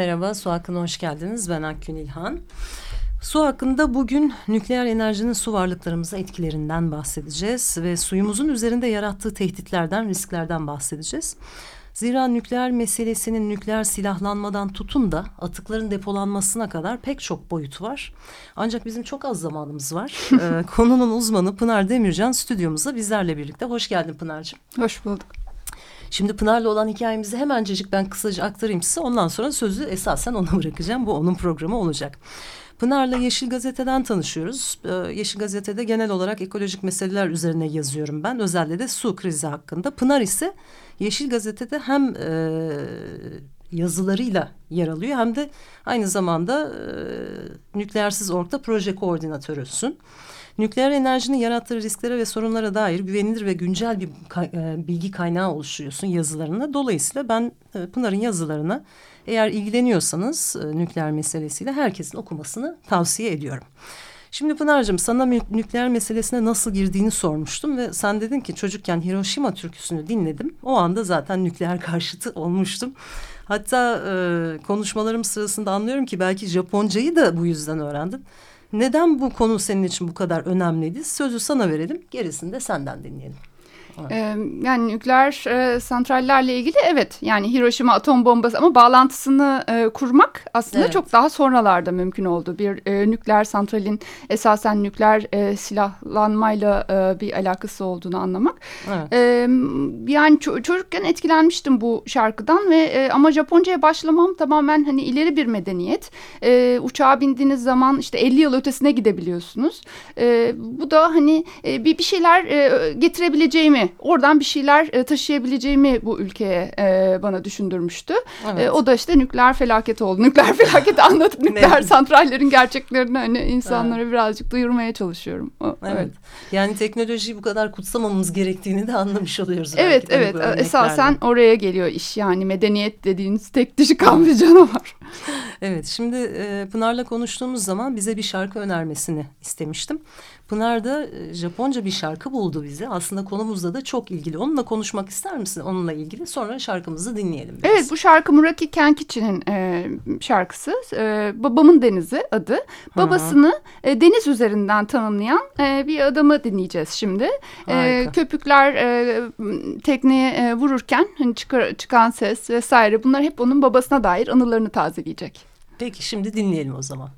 Merhaba, Su Hakkı'na hoş geldiniz. Ben Akgün İlhan. Su hakkında bugün nükleer enerjinin su varlıklarımıza etkilerinden bahsedeceğiz ve suyumuzun üzerinde yarattığı tehditlerden, risklerden bahsedeceğiz. Zira nükleer meselesinin nükleer silahlanmadan tutun da atıkların depolanmasına kadar pek çok boyut var. Ancak bizim çok az zamanımız var. ee, konunun uzmanı Pınar Demircan stüdyomuzda bizlerle birlikte. Hoş geldin Pınar'cığım. Hoş bulduk. Şimdi Pınar'la olan hikayemizi hemencecik ben kısaca aktarayım size. Ondan sonra sözü esasen ona bırakacağım. Bu onun programı olacak. Pınar'la Yeşil Gazete'den tanışıyoruz. Ee, Yeşil Gazete'de genel olarak ekolojik meseleler üzerine yazıyorum ben. Özellikle de su krizi hakkında. Pınar ise Yeşil Gazete'de hem e, yazılarıyla yer alıyor hem de aynı zamanda e, Nükleersiz Org'da proje koordinatörüsün. Nükleer enerjinin yarattığı risklere ve sorunlara dair güvenilir ve güncel bir e, bilgi kaynağı oluşturuyorsun yazılarına. Dolayısıyla ben e, Pınar'ın yazılarına eğer ilgileniyorsanız e, nükleer meselesiyle herkesin okumasını tavsiye ediyorum. Şimdi Pınar'cığım sana nükleer meselesine nasıl girdiğini sormuştum ve sen dedin ki çocukken Hiroşima türküsünü dinledim. O anda zaten nükleer karşıtı olmuştum. Hatta e, konuşmalarım sırasında anlıyorum ki belki Japoncayı da bu yüzden öğrendin. Neden bu konu senin için bu kadar önemliydi? Sözü sana verelim, gerisini de senden dinleyelim. Evet. yani nükleer e, santrallerle ilgili evet yani Hiroşima atom bombası ama bağlantısını e, kurmak aslında evet. çok daha sonralarda mümkün oldu. Bir e, nükleer santralin esasen nükleer e, silahlanmayla e, bir alakası olduğunu anlamak. Evet. E, yani ço çocukken etkilenmiştim bu şarkıdan ve e, ama Japonca'ya başlamam tamamen hani ileri bir medeniyet. E, uçağa bindiğiniz zaman işte 50 yıl ötesine gidebiliyorsunuz. E, bu da hani e, bir, bir şeyler e, getirebileceğimi oradan bir şeyler e, taşıyabileceğimi bu ülkeye e, bana düşündürmüştü. Evet. E, o da işte nükleer felaket oldu. Nükleer felaketi anlatıp nükleer santrallerin gerçeklerini hani insanlara evet. birazcık duyurmaya çalışıyorum. O, evet. evet. Yani teknolojiyi bu kadar kutsamamamız gerektiğini de anlamış oluyoruz. Evet evet esasen oraya geliyor iş yani medeniyet dediğiniz tek dişi kan bir canavar. evet şimdi Pınar'la konuştuğumuz zaman bize bir şarkı önermesini istemiştim. Pınar da e, Japonca bir şarkı buldu bize. Aslında konumuzda da çok ilgili. Onunla konuşmak ister misin onunla ilgili? Sonra şarkımızı dinleyelim. Biraz. Evet bu şarkı Muraki Kenkichi'nin e, şarkısı. E, Babamın Denizi adı. Babasını e, deniz üzerinden tanımlayan e, bir adamı dinleyeceğiz şimdi. E, köpükler e, tekneye e, vururken hani çıkar, çıkan ses vesaire bunlar hep onun babasına dair anılarını tazeleyecek. Peki şimdi dinleyelim o zaman.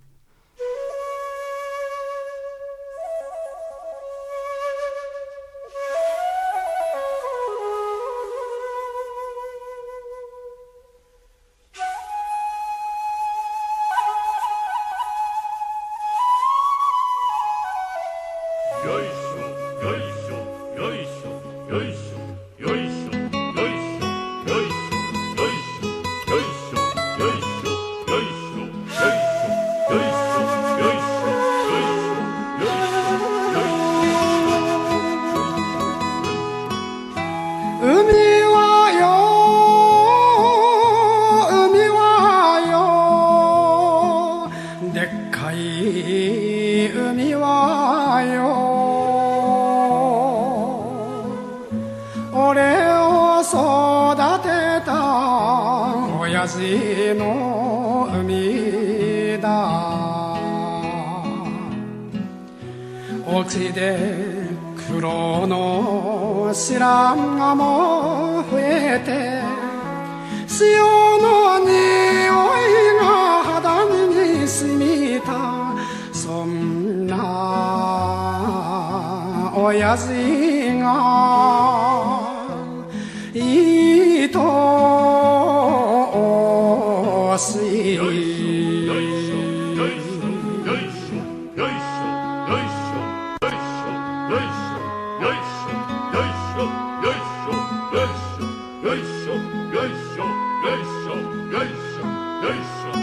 の海だ。沖で黒の白髪も増えて潮の匂いが肌に染みたそんな親父が。você. Deixa, deixa, deixa, deixa.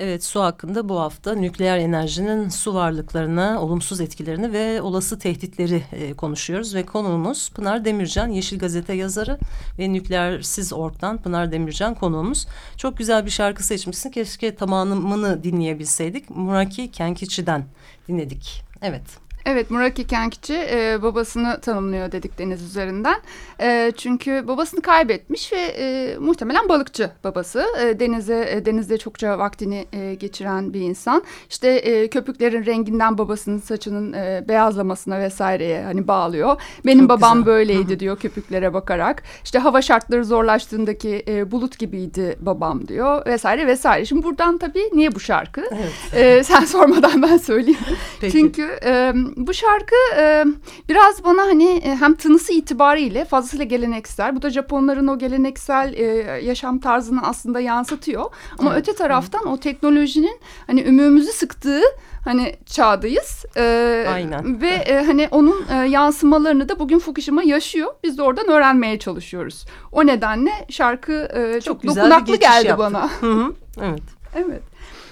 Evet su hakkında bu hafta nükleer enerjinin su varlıklarına olumsuz etkilerini ve olası tehditleri e, konuşuyoruz ve konuğumuz Pınar Demircan Yeşil Gazete yazarı ve nükleersiz orktan Pınar Demircan konuğumuz. Çok güzel bir şarkı seçmişsin keşke tamamını dinleyebilseydik Muraki Kenkiçi'den dinledik. Evet. Evet Muraki Kenkiçi e, babasını tanımlıyor dedik deniz üzerinden. E, çünkü babasını kaybetmiş ve e, muhtemelen balıkçı babası. E, denize e, denizde çokça vaktini e, geçiren bir insan. İşte e, köpüklerin renginden babasının saçının e, beyazlamasına vesaireye hani bağlıyor. Benim Çok babam güzel. böyleydi diyor köpüklere bakarak. İşte hava şartları zorlaştığındaki e, bulut gibiydi babam diyor vesaire vesaire. Şimdi buradan tabii niye bu şarkı? Evet. E, sen sormadan ben söyleyeyim. Peki. Çünkü e, bu şarkı e, biraz bana hani e, hem tınısı itibariyle fazlasıyla geleneksel. Bu da Japonların o geleneksel e, yaşam tarzını aslında yansıtıyor. Ama evet. öte taraftan o teknolojinin hani ümüğümüzü sıktığı hani çağdayız. Ee, Aynen. Ve e, hani onun e, yansımalarını da bugün Fukushima yaşıyor. Biz de oradan öğrenmeye çalışıyoruz. O nedenle şarkı e, çok, çok dokunaklı geldi yaptım. bana. Hı hı. Evet. Evet.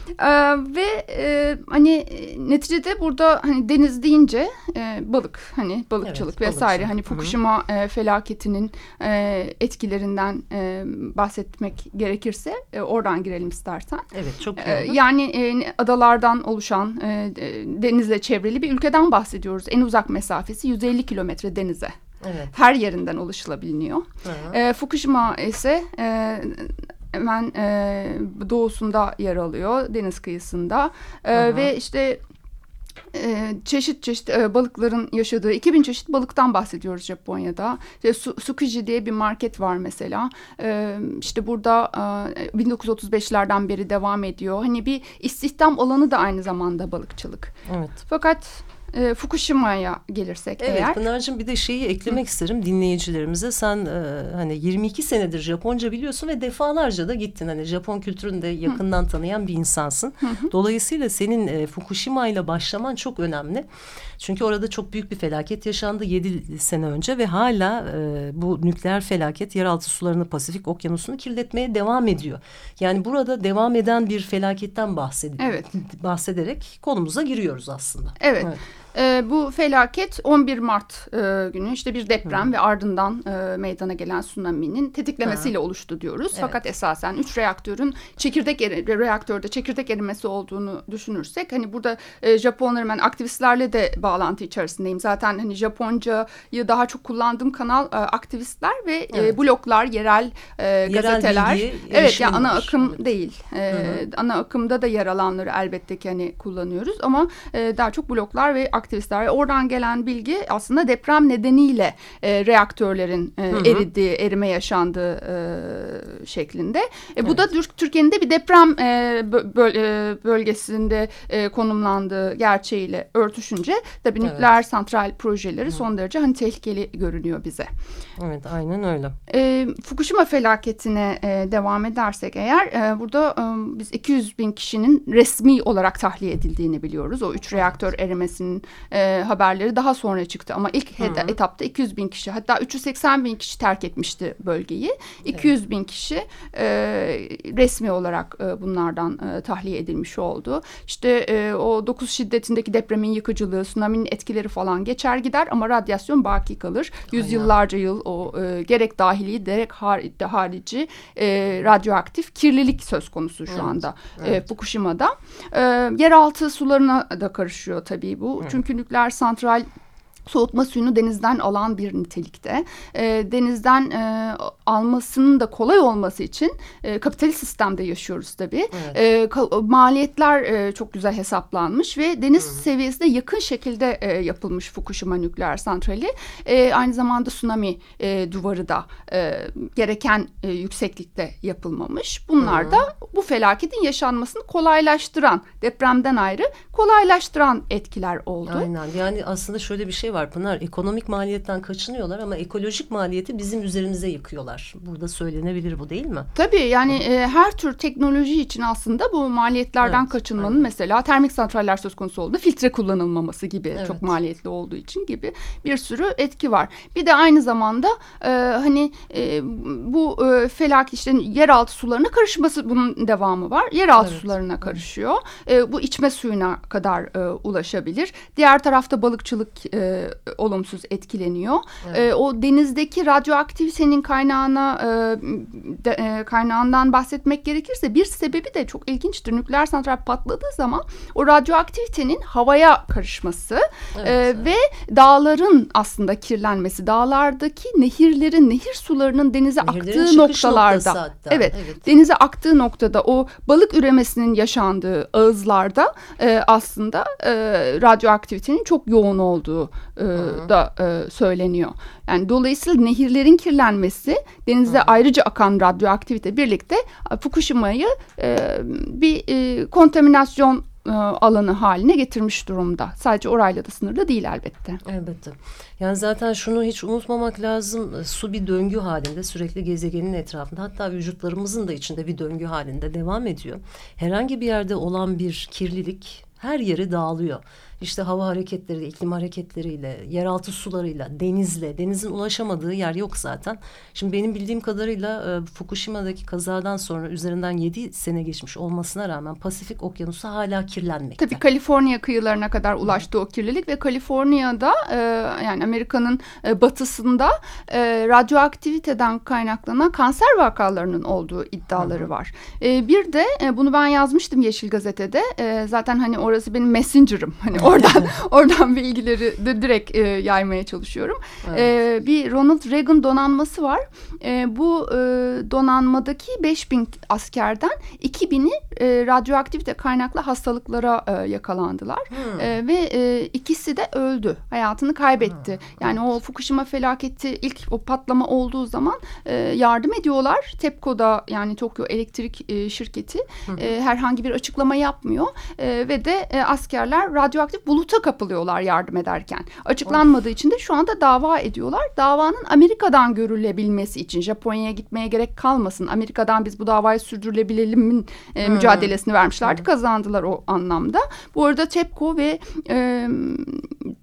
Ee, ve e, hani neticede burada hani deniz deyince e, balık hani balıkçılık evet, vesaire balıkçılık. hani Fukushima e, felaketinin e, etkilerinden e, bahsetmek gerekirse e, oradan girelim istersen. Evet çok iyi e, Yani e, adalardan oluşan e, denizle çevrili bir ülkeden bahsediyoruz. En uzak mesafesi 150 kilometre denize. Evet. Her yerinden ulaşılabiliyor. E, Fukushima ise e, hemen e, doğusunda yer alıyor deniz kıyısında e, ve işte e, çeşit çeşit e, balıkların yaşadığı 2000 çeşit balıktan bahsediyoruz Japonya'da. İşte Su, Sukuji diye bir market var mesela. E, işte burada e, 1935'lerden beri devam ediyor. Hani bir istihdam alanı da aynı zamanda balıkçılık. Evet. Fakat e, Fukushima'ya gelirsek evet, eğer. Evet Pınar'cığım bir de şeyi eklemek Hı. isterim dinleyicilerimize. Sen e, hani 22 senedir Japonca biliyorsun ve defalarca da gittin. Hani Japon kültürünü de yakından Hı. tanıyan bir insansın. Hı. Dolayısıyla senin e, Fukushima ile başlaman çok önemli. Çünkü orada çok büyük bir felaket yaşandı 7 sene önce ve hala e, bu nükleer felaket yeraltı sularını Pasifik okyanusunu kirletmeye devam ediyor. Yani burada devam eden bir felaketten bahsediyor. Evet. bahsederek konumuza giriyoruz aslında. Evet. evet. E, bu felaket 11 Mart e, günü işte bir deprem Hı. ve ardından e, meydana gelen tsunami'nin tetiklemesiyle Hı. oluştu diyoruz. Evet. Fakat esasen 3 reaktörün çekirdek eri, reaktörde çekirdek erimesi olduğunu düşünürsek hani burada e, Japonların ben aktivistlerle de bağlantı içerisindeyim. Zaten hani Japoncayı daha çok kullandığım kanal e, aktivistler ve e, evet. e, bloglar, yerel, e, yerel gazeteler. Evet ya yani ana akım evet. değil. E, ana akımda da yer alanları elbette ki hani kullanıyoruz ama e, daha çok bloglar ve aktivistler aktivistler. Oradan gelen bilgi aslında deprem nedeniyle e, reaktörlerin e, hı hı. eridiği, erime yaşandığı e, şeklinde. E, evet. Bu da Türkiye'nin de bir deprem e, böl e, bölgesinde e, konumlandığı gerçeğiyle örtüşünce tabii evet. nükleer santral projeleri hı. son derece hani tehlikeli görünüyor bize. Evet aynen öyle. E, Fukushima felaketine e, devam edersek eğer e, burada e, biz 200 bin kişinin resmi olarak tahliye edildiğini biliyoruz. O üç reaktör erimesinin e, haberleri daha sonra çıktı. Ama ilk hı hı. etapta 200 bin kişi hatta 380 bin kişi terk etmişti bölgeyi. 200 evet. bin kişi e, resmi olarak e, bunlardan e, tahliye edilmiş oldu. İşte e, o 9 şiddetindeki depremin yıkıcılığı, tsunami'nin etkileri falan geçer gider ama radyasyon baki kalır. Yüzyıllarca yıl o e, gerek dahili gerek harici e, radyoaktif kirlilik söz konusu şu evet. anda e, evet. e, Fukushima'da. E, yeraltı sularına da karışıyor tabii bu. Evet. Çünkü nükleer santral soğutma suyunu denizden alan bir nitelikte. E, denizden e, almasının da kolay olması için e, kapitalist sistemde yaşıyoruz tabii. Evet. E, maliyetler e, çok güzel hesaplanmış ve deniz Hı. seviyesine yakın şekilde e, yapılmış Fukushima nükleer santrali. E, aynı zamanda tsunami e, duvarı da e, gereken e, yükseklikte yapılmamış. Bunlar Hı. da bu felaketin yaşanmasını kolaylaştıran, depremden ayrı kolaylaştıran etkiler oldu. Aynen yani aslında şöyle bir şey var var Pınar. Ekonomik maliyetten kaçınıyorlar ama ekolojik maliyeti bizim üzerimize yıkıyorlar. Burada söylenebilir bu değil mi? Tabii yani e, her tür teknoloji için aslında bu maliyetlerden evet, kaçınmanın aynen. mesela termik santraller söz konusu olduğunda filtre kullanılmaması gibi evet. çok maliyetli olduğu için gibi bir sürü etki var. Bir de aynı zamanda e, hani e, bu e, felak işte yeraltı sularına karışması bunun devamı var. Yeraltı evet. sularına karışıyor. E, bu içme suyuna kadar e, ulaşabilir. Diğer tarafta balıkçılık e, olumsuz etkileniyor. Evet. E, o denizdeki radyoaktivitenin kaynağına e, de, e, kaynağından bahsetmek gerekirse bir sebebi de çok ilginçtir. Nükleer santral patladığı zaman o radyoaktivitenin havaya karışması evet, e, evet. ve dağların aslında kirlenmesi, dağlardaki nehirlerin, nehir sularının denize Nehirlerin aktığı noktalarda, evet, evet, denize aktığı noktada o balık üremesinin yaşandığı ağızlarda e, aslında e, radyoaktivitenin çok yoğun olduğu e, da e, söyleniyor. Yani dolayısıyla nehirlerin kirlenmesi denize Hı. ayrıca akan radyoaktivite birlikte e, Fukushima'yı e, bir e, kontaminasyon e, alanı haline getirmiş durumda. Sadece orayla da sınırlı değil elbette. Elbette. Yani zaten şunu hiç unutmamak lazım. Su bir döngü halinde sürekli gezegenin etrafında hatta vücutlarımızın da içinde bir döngü halinde devam ediyor. Herhangi bir yerde olan bir kirlilik her yere dağılıyor işte hava hareketleri, iklim hareketleriyle, yeraltı sularıyla, denizle, denizin ulaşamadığı yer yok zaten. Şimdi benim bildiğim kadarıyla e, Fukushima'daki kazadan sonra üzerinden yedi sene geçmiş olmasına rağmen Pasifik Okyanusu hala kirlenmekte. Tabii Kaliforniya kıyılarına kadar ulaştı o kirlilik ve Kaliforniya'da e, yani Amerika'nın e, batısında e, radyoaktiviteden kaynaklanan kanser vakalarının olduğu iddiaları Hı -hı. var. E, bir de e, bunu ben yazmıştım Yeşil Gazete'de. E, zaten hani orası benim messenger'ım. Hani oradan oradan bilgileri de direkt e, yaymaya çalışıyorum. Evet. E, bir Ronald Reagan donanması var. E, bu e, donanmadaki 5000 askerden 2000'i e, radyoaktivite kaynaklı hastalıklara e, yakalandılar. Hmm. E, ve e, ikisi de öldü. Hayatını kaybetti. Hmm. Yani o Fukushima felaketi ilk o patlama olduğu zaman e, yardım ediyorlar. TEPCO'da yani Tokyo Elektrik e, şirketi hmm. e, herhangi bir açıklama yapmıyor. E, ve de e, askerler radyoaktif radyoaktif buluta kapılıyorlar yardım ederken. Açıklanmadığı of. için de şu anda dava ediyorlar. Davanın Amerika'dan görülebilmesi için Japonya'ya gitmeye gerek kalmasın. Amerika'dan biz bu davayı sürdürülebilelim e, hmm. Mücadelesini vermişlerdi. Kazandılar o anlamda. Bu arada TEPCO ve e,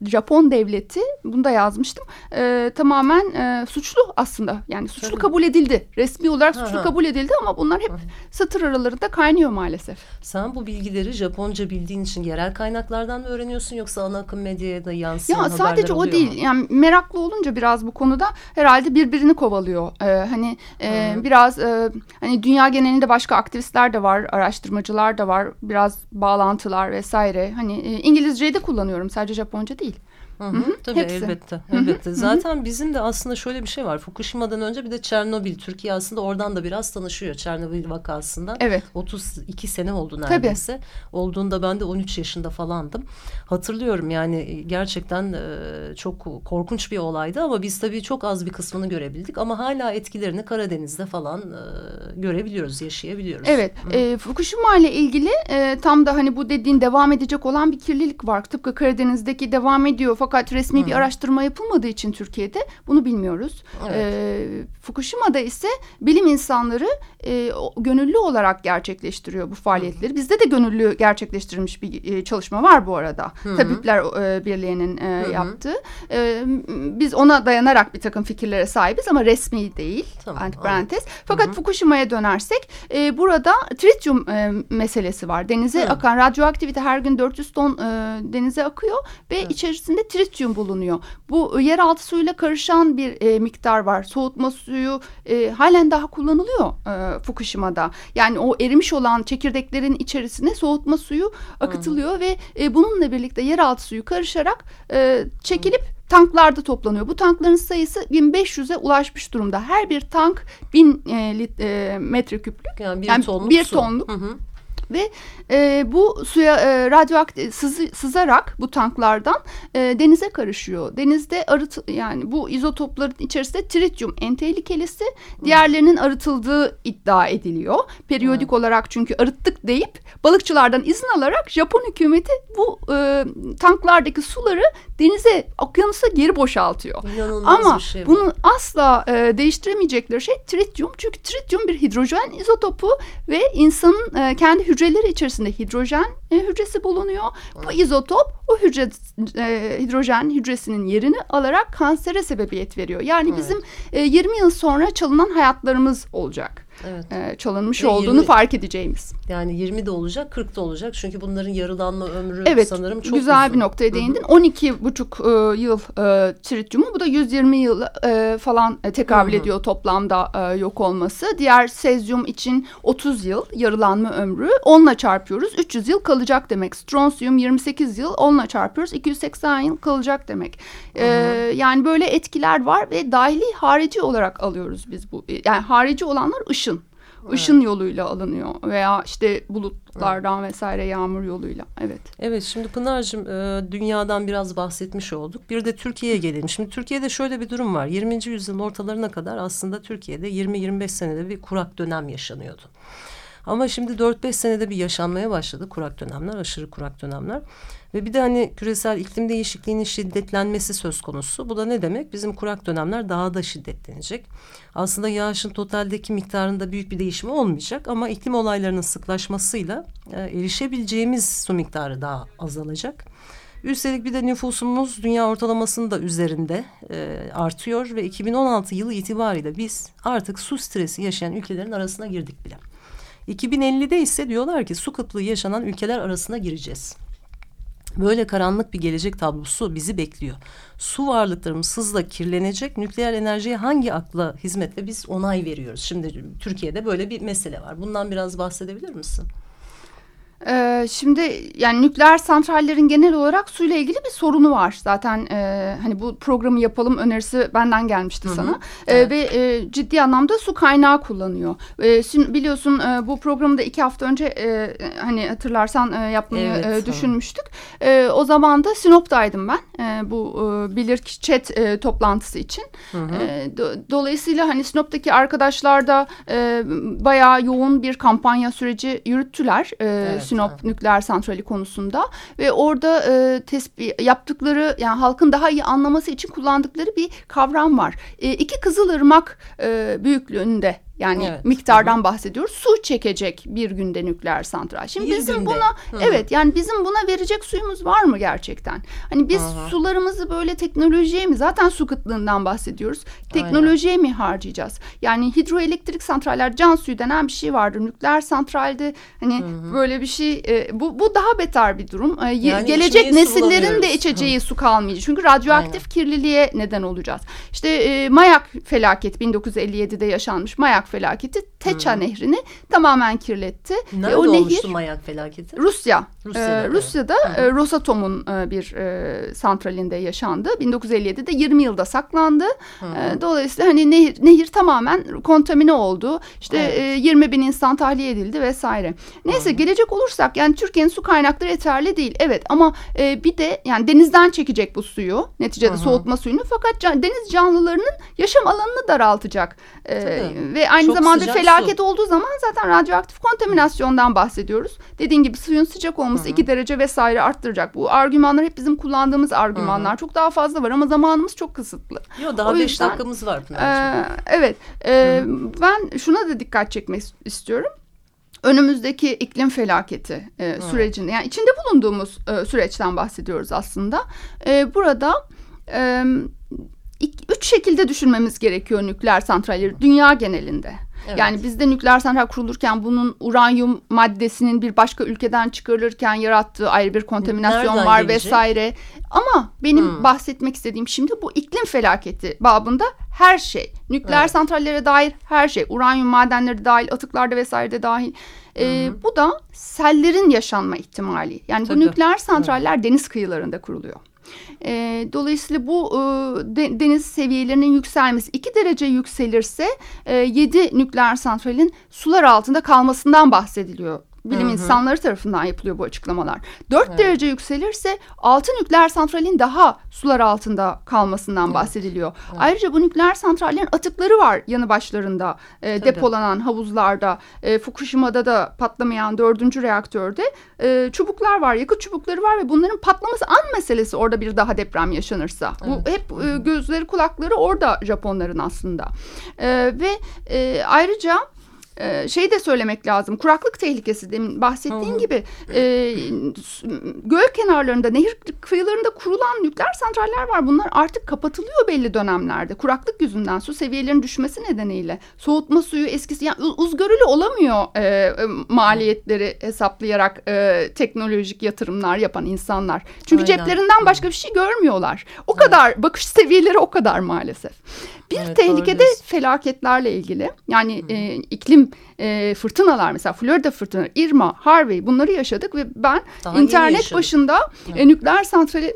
Japon devleti bunu da yazmıştım. E, tamamen e, suçlu aslında. Yani suçlu Tabii. kabul edildi. Resmi olarak suçlu ha, kabul edildi ama bunlar hep satır aralarında kaynıyor maalesef. Sen bu bilgileri Japonca bildiğin için yerel kaynaklardan mı öğreniyorsun yoksa ana akım medyaya da yansıyan Ya sadece o değil. Mu? Yani meraklı olunca biraz bu konuda herhalde birbirini kovalıyor. Ee, hani e, biraz e, hani dünya genelinde başka aktivistler de var, araştırmacılar da var. Biraz bağlantılar vesaire. Hani e, İngilizceyi de kullanıyorum. Sadece Japonca değil. Hı hı, tabii Hepsi. elbette. elbette. Hı hı. Zaten bizim de aslında şöyle bir şey var. Fukushima'dan önce bir de Çernobil. Türkiye aslında oradan da biraz tanışıyor Çernobil vakasında. Evet. 32 sene oldu neredeyse. Tabii. Olduğunda ben de 13 yaşında falandım. Hatırlıyorum yani gerçekten e, çok korkunç bir olaydı ama biz tabii çok az bir kısmını görebildik ama hala etkilerini Karadeniz'de falan e, görebiliyoruz, yaşayabiliyoruz. Evet. E, Fukushima ile ilgili e, tam da hani bu dediğin devam edecek olan bir kirlilik var. Tıpkı Karadeniz'deki devam ediyor fakat resmi Hı. bir araştırma yapılmadığı için Türkiye'de bunu bilmiyoruz. Evet. E, Fukushima'da ise bilim insanları e, gönüllü olarak gerçekleştiriyor bu faaliyetleri. Bizde de gönüllü gerçekleştirilmiş bir e, çalışma var bu arada. Hı Tabipler e, Birliği'nin e, yaptığı. E, biz ona dayanarak bir takım fikirlere sahibiz ama resmi değil. Tamam. Fakat Hı -hı. Fukushima'ya dönersek e, burada trityum e, meselesi var. Denize Hı. akan radyoaktivite her gün 400 ton e, denize akıyor ve Hı. içerisinde trityum bulunuyor. Bu yeraltı suyuyla karışan bir e, miktar var. Soğutma suyu e, halen daha kullanılıyor e, Fukushima'da. Yani o erimiş olan çekirdeklerin içerisine soğutma suyu akıtılıyor Hı. ve e, bununla birlikte yeraltı suyu karışarak e, çekilip tanklarda toplanıyor. Bu tankların sayısı 1500'e ulaşmış durumda. Her bir tank 1000 e, lit, e, metreküplük. Yani bir yani tonluk bir tonluk. Hı hı. Ve e, bu suya e, radyoaktif sızı, sızarak bu tanklardan e, denize karışıyor. Denizde arıt yani bu izotopların içerisinde trityum en tehlikelisi diğerlerinin arıtıldığı iddia ediliyor. Periyodik hmm. olarak çünkü arıttık deyip balıkçılardan izin alarak Japon hükümeti bu e, tanklardaki suları denize okyanusa geri boşaltıyor. İnanılmaz Ama şey bunu asla e, değiştiremeyecekleri şey trityum. Çünkü trityum bir hidrojen izotopu ve insanın e, kendi hücreleri içerisinde hidrojen e, hücresi bulunuyor. Bu izotop o hücre e, hidrojen hücresinin yerini alarak kansere sebebiyet veriyor. Yani evet. bizim e, 20 yıl sonra çalınan hayatlarımız olacak evet. e, çalınmış Ve olduğunu 20, fark edeceğimiz. Yani 20 de olacak 40 da olacak çünkü bunların yarılanma ömrü evet, sanırım çok güzel uzun. bir noktaya değindin. 12 buçuk e, yıl e, trityumu bu da 120 yıl e, falan e, tekabül Hı -hı. ediyor toplamda e, yok olması. Diğer sezyum için 30 yıl yarılanma ömrü 10'la çarpıyoruz 300 yıl kalacak demek. Stronsiyum 28 yıl 10'la çarpıyoruz 280 yıl kalacak demek. E, yani böyle etkiler var ve dahili harici olarak alıyoruz biz bu. Yani harici olanlar ışın Evet. Işın yoluyla alınıyor veya işte bulutlardan evet. vesaire yağmur yoluyla. Evet. Evet şimdi Pınar'cığım e, dünyadan biraz bahsetmiş olduk. Bir de Türkiye'ye gelelim. Şimdi Türkiye'de şöyle bir durum var. 20. yüzyılın ortalarına kadar aslında Türkiye'de 20-25 senede bir kurak dönem yaşanıyordu. Ama şimdi 4-5 senede bir yaşanmaya başladı kurak dönemler, aşırı kurak dönemler. Ve bir de hani küresel iklim değişikliğinin şiddetlenmesi söz konusu. Bu da ne demek? Bizim kurak dönemler daha da şiddetlenecek. Aslında yağışın totaldeki miktarında büyük bir değişim olmayacak ama iklim olaylarının sıklaşmasıyla e, erişebileceğimiz su miktarı daha azalacak. Üstelik bir de nüfusumuz dünya ortalamasının da üzerinde e, artıyor ve 2016 yılı itibariyle biz artık su stresi yaşayan ülkelerin arasına girdik bile. 2050'de ise diyorlar ki su kıtlığı yaşanan ülkeler arasına gireceğiz. Böyle karanlık bir gelecek tablosu bizi bekliyor. Su varlıklarımız hızla kirlenecek. Nükleer enerjiye hangi akla hizmetle biz onay veriyoruz? Şimdi Türkiye'de böyle bir mesele var. Bundan biraz bahsedebilir misin? Ee, şimdi yani nükleer santrallerin genel olarak suyla ilgili bir sorunu var. Zaten e, hani bu programı yapalım önerisi benden gelmişti Hı -hı. sana. Ee, evet. Ve e, ciddi anlamda su kaynağı kullanıyor. E, biliyorsun e, bu programı da iki hafta önce e, hani hatırlarsan e, yapmayı evet, e, düşünmüştük. E, o zaman da Sinop'taydım ben. E, bu e, bilir chat e, toplantısı için. Hı -hı. E, do, dolayısıyla hani Sinop'taki arkadaşlar da e, bayağı yoğun bir kampanya süreci yürüttüler. E, evet Sinop evet. nükleer santrali konusunda ve orada e, tespit yaptıkları yani halkın daha iyi anlaması için kullandıkları bir kavram var. E, iki Kızılırmak e, büyüklüğünde yani evet. miktardan Hı-hı. bahsediyoruz. Su çekecek bir günde nükleer santral. Şimdi bir bizim günde. buna Hı-hı. evet yani bizim buna verecek suyumuz var mı gerçekten? Hani biz Hı-hı. sularımızı böyle teknolojiye mi zaten su kıtlığından bahsediyoruz. Teknolojiye Aynen. mi harcayacağız? Yani hidroelektrik santraller can suyu denen bir şey vardır. Nükleer santralde hani Hı-hı. böyle bir şey e, bu bu daha beter bir durum. E, yani gelecek nesillerin de içeceği Hı. su kalmayacak. Çünkü radyoaktif Aynen. kirliliğe neden olacağız. İşte e, Mayak felaket 1957'de yaşanmış Mayak felaketi Teça hmm. nehrini tamamen kirletti. Nerede e, o olmuştu nehir, mayak felaketi? Rusya. Rusya'da, ee, Rusya'da e, Rosatom'un e, bir e, santralinde yaşandı. 1957'de 20 yılda saklandı. E, dolayısıyla hani nehir, nehir tamamen kontamine oldu. İşte evet. e, 20 bin insan tahliye edildi vesaire. Neyse hmm. gelecek olursak yani Türkiye'nin su kaynakları yeterli değil. Evet ama e, bir de yani denizden çekecek bu suyu. Neticede hmm. soğutma suyunu. Fakat can, deniz canlılarının yaşam alanını daraltacak. E, ve aynı Çok zamanda felaket su. olduğu zaman zaten radyoaktif kontaminasyondan bahsediyoruz. Dediğin gibi suyun sıcak olması 2 derece vesaire arttıracak. Bu argümanlar hep bizim kullandığımız argümanlar. Hı-hı. Çok daha fazla var ama zamanımız çok kısıtlı. Yok daha 5 dakikamız var E, evet. E, ben şuna da dikkat çekmek istiyorum önümüzdeki iklim felaketi e, sürecinde yani içinde bulunduğumuz e, süreçten bahsediyoruz aslında. E, burada e, üç şekilde düşünmemiz gerekiyor nükleer santralleri dünya genelinde. Evet. Yani bizde nükleer santral kurulurken bunun uranyum maddesinin bir başka ülkeden çıkarılırken yarattığı ayrı bir kontaminasyon Nereden var gelecek? vesaire. Ama benim hmm. bahsetmek istediğim şimdi bu iklim felaketi babında her şey. Nükleer evet. santrallere dair her şey. Uranyum madenleri dahil, atıklarda vesaire de dahil. Ee, bu da sellerin yaşanma ihtimali. Yani Tabii. bu nükleer santraller evet. deniz kıyılarında kuruluyor. E, dolayısıyla bu e, de, deniz seviyelerinin yükselmesi 2 derece yükselirse e, 7 nükleer santralin sular altında kalmasından bahsediliyor bilim hı hı. insanları tarafından yapılıyor bu açıklamalar. 4 evet. derece yükselirse 6 nükleer santralin daha sular altında kalmasından evet. bahsediliyor. Evet. Ayrıca bu nükleer santrallerin atıkları var yanı başlarında e, depolanan havuzlarda. E, Fukushima'da da patlamayan 4. reaktörde e, çubuklar var, yakıt çubukları var ve bunların patlaması an meselesi orada bir daha deprem yaşanırsa. Evet. Bu hep e, gözleri kulakları orada Japonların aslında. E, ve e, ayrıca ee, şey de söylemek lazım. Kuraklık tehlikesi demin bahsettiğin Hı. gibi e, göl kenarlarında, nehir kıyılarında kurulan nükleer santraller var. Bunlar artık kapatılıyor belli dönemlerde. Kuraklık yüzünden su seviyelerinin düşmesi nedeniyle soğutma suyu eskisi yani uzgörülü olamıyor e, e, maliyetleri hesaplayarak e, teknolojik yatırımlar yapan insanlar. Çünkü Aynen. ceplerinden başka bir şey görmüyorlar. O evet. kadar bakış seviyeleri o kadar maalesef. Bir evet, tehlikede felaketlerle ilgili yani e, iklim e, fırtınalar mesela Florida fırtınaları, Irma, Harvey bunları yaşadık ve ben Daha internet başında evet. e, nükleer santrali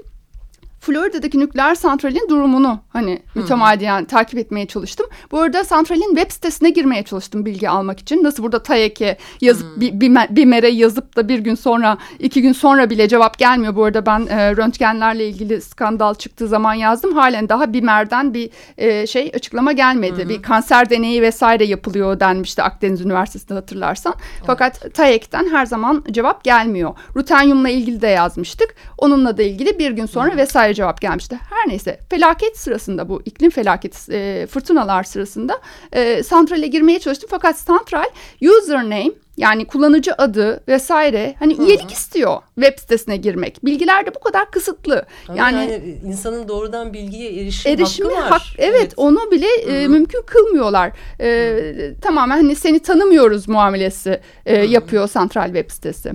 Florida'daki nükleer santralin durumunu hani mütemadiyen hmm. takip etmeye çalıştım. Bu arada santralin web sitesine girmeye çalıştım bilgi almak için. Nasıl burada TAEK'e yazıp hmm. bir, bir, bir mere yazıp da bir gün sonra iki gün sonra bile cevap gelmiyor. Bu arada ben e, röntgenlerle ilgili skandal çıktığı zaman yazdım. Halen daha BİMER'den bir e, şey açıklama gelmedi. Hmm. Bir kanser deneyi vesaire yapılıyor denmişti Akdeniz Üniversitesi'nde hatırlarsan. Evet. Fakat TAEK'ten her zaman cevap gelmiyor. Rutenyumla ilgili de yazmıştık. Onunla da ilgili bir gün sonra hmm. vesaire cevap gelmişti. Her neyse felaket sırasında bu iklim felaketi e, fırtınalar sırasında e, santrale girmeye çalıştım. Fakat santral username yani kullanıcı adı vesaire hani Hı-hı. üyelik istiyor web sitesine girmek. Bilgiler de bu kadar kısıtlı. yani, yani insanın doğrudan bilgiye erişim erişimi hakkı var. Hak, evet, evet onu bile e, mümkün kılmıyorlar. E, tamamen hani seni tanımıyoruz muamelesi e, yapıyor santral web sitesi.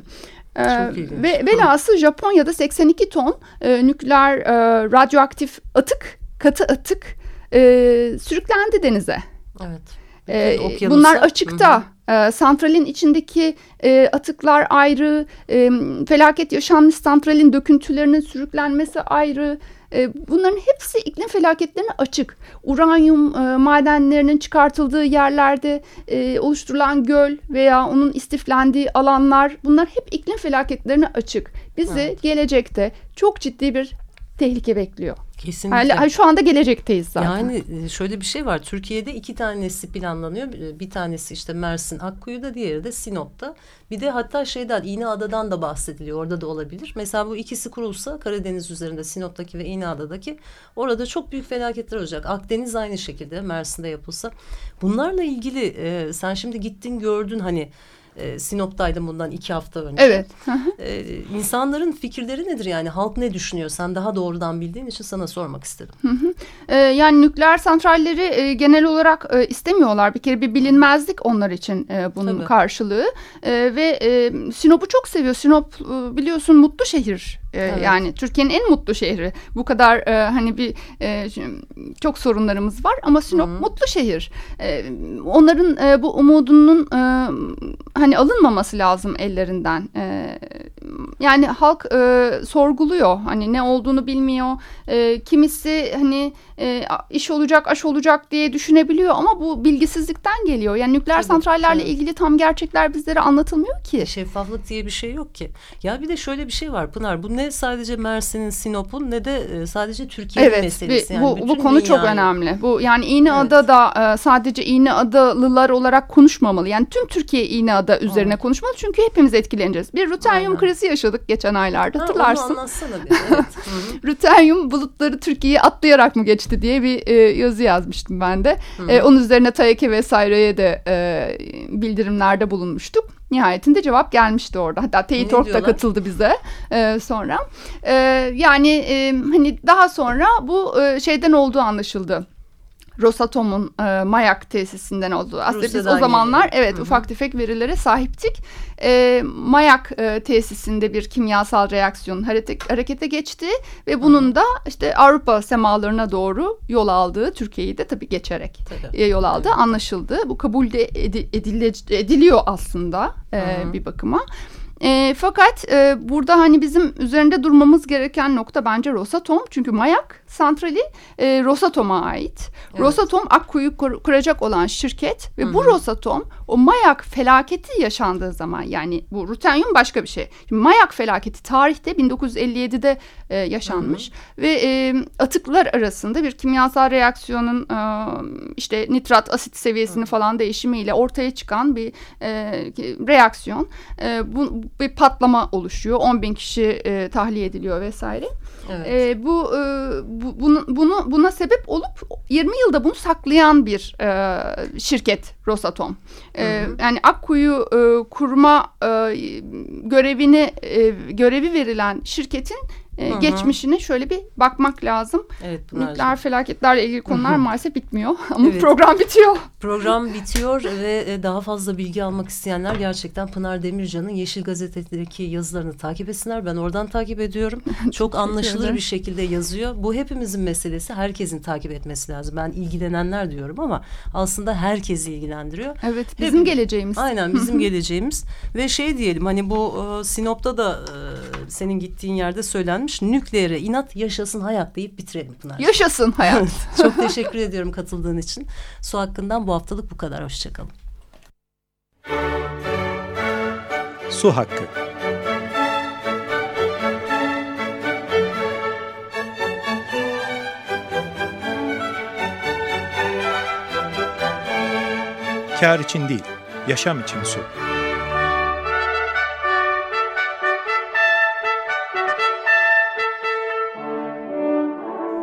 Ee, ve velhasıl Japonya'da 82 ton e, nükleer e, radyoaktif atık, katı atık e, sürüklendi denize. Evet. E, bunlar açıkta. E, santralin içindeki e, atıklar ayrı, e, felaket yaşanmış santralin döküntülerinin sürüklenmesi ayrı. E, bunların hepsi iklim felaketlerine açık. Uranyum e, madenlerinin çıkartıldığı yerlerde e, oluşturulan göl veya onun istiflendiği alanlar bunlar hep iklim felaketlerine açık. Bizi evet. gelecekte çok ciddi bir tehlike bekliyor. Kesinlikle. Yani şu anda gelecekteyiz zaten. Yani e, şöyle bir şey var. Türkiye'de iki tanesi planlanıyor. Bir tanesi işte Mersin Akkuyu'da, diğeri de Sinop'ta. Bir de hatta şeyden İğneada'dan da bahsediliyor. Orada da olabilir. Mesela bu ikisi kurulsa Karadeniz üzerinde Sinop'taki ve İğneada'daki orada çok büyük felaketler olacak. Akdeniz aynı şekilde Mersin'de yapılsa. Bunlarla ilgili e, sen şimdi gittin gördün hani e, Sinop'taydım bundan iki hafta önce. Evet. e, insanların fikirleri nedir yani? Halk ne düşünüyor? Sen daha doğrudan bildiğin için sana sormak istedim. E, yani nükleer santralleri e, genel olarak e, istemiyorlar. Bir kere bir bilinmezlik onlar için e, bunun Tabii. karşılığı. E, ve e, Sinop'u çok seviyor. Sinop e, biliyorsun mutlu şehir ee, evet. Yani Türkiye'nin en mutlu şehri. Bu kadar e, hani bir e, çok sorunlarımız var ama Sinop -hı. mutlu şehir. E, onların e, bu umudunun e, hani alınmaması lazım ellerinden. E, Yani halk e, sorguluyor. Hani ne olduğunu bilmiyor. E, kimisi hani e, iş olacak, aş olacak diye düşünebiliyor ama bu bilgisizlikten geliyor. Yani nükleer tabii, santrallerle tabii. ilgili tam gerçekler bizlere anlatılmıyor ki. Şeffaflık diye bir şey yok ki. Ya bir de şöyle bir şey var Pınar. Bu ne sadece Mersin'in, Sinop'un ne de e, sadece Türkiye'nin evet, meselesi. Yani bu, bu konu dünyayı... çok önemli. Bu yani İğneada'da evet. e, sadece İğneadalılar olarak konuşmamalı. Yani tüm Türkiye İğneada üzerine evet. konuşmalı. Çünkü hepimiz etkileneceğiz. Bir rutenyum krizi yaşadık geçen aylarda. Ha, hatırlarsın. Onu anlatsana bir. Evet. rutenyum bulutları Türkiye'yi atlayarak mı geçti diye bir e, yazı yazmıştım ben de. E, onun üzerine TAEK'e vesaireye de e, bildirimlerde bulunmuştuk. Nihayetinde cevap gelmişti orada. Hatta Teyit Ork da katıldı bize e, sonra. E, yani e, hani daha sonra bu e, şeyden olduğu anlaşıldı. Rosatom'un e, Mayak tesisinden oldu. Aslında Rusya'dan biz o zamanlar geliyor. evet Hı-hı. ufak tefek verilere sahiptik. E, Mayak e, tesisinde bir kimyasal reaksiyon harete, harekete geçti ve bunun Hı-hı. da işte Avrupa semalarına doğru yol aldığı Türkiye'yi de tabii geçerek tabii. E, yol aldı evet. anlaşıldı. Bu kabul de edile, ediliyor aslında e, bir bakıma. E, fakat e, burada hani bizim üzerinde durmamız gereken nokta bence Rosatom. Çünkü Mayak santrali e, Rosatom'a ait. Evet. Rosatom Akkuyu kur, kuracak olan şirket ve Hı -hı. bu Rosatom o Mayak felaketi yaşandığı zaman yani bu rutenyum başka bir şey. Şimdi Mayak felaketi tarihte 1957'de e, yaşanmış Hı -hı. ve e, atıklar arasında bir kimyasal reaksiyonun e, işte nitrat asit seviyesini Hı -hı. falan değişimiyle ortaya çıkan bir e, reaksiyon. E, bu bir patlama oluşuyor. 10 bin kişi e, tahliye ediliyor vesaire. Evet. E, bu, e, bu bunu, bunu buna sebep olup 20 yılda bunu saklayan bir e, şirket Rosatom. E, Yani Akkuyu e, kurma e, görevini e, görevi verilen şirketin e, geçmişine şöyle bir bakmak lazım. Evet, Nükleer felaketlerle ilgili konular maalesef bitmiyor ama evet. program bitiyor. Program bitiyor ve e, daha fazla bilgi almak isteyenler gerçekten Pınar Demircan'ın Yeşil Gazete'deki yazılarını takip etsinler. Ben oradan takip ediyorum. Çok anlaşılır bir şekilde yazıyor. Bu hepimizin meselesi. Herkesin takip etmesi lazım. Ben ilgilenenler diyorum ama aslında herkesi ilgilendiriyor. Evet bizim Hep, geleceğimiz. Aynen bizim geleceğimiz. Ve şey diyelim hani bu e, Sinop'ta da e, senin gittiğin yerde söylenmiş. Nükleere inat yaşasın hayat deyip bitirelim Pınar. Yaşasın hayat. Çok teşekkür ediyorum katıldığın için. Su hakkından bu haftalık bu kadar. Hoşçakalın. Su hakkı. Kar için değil, yaşam için su.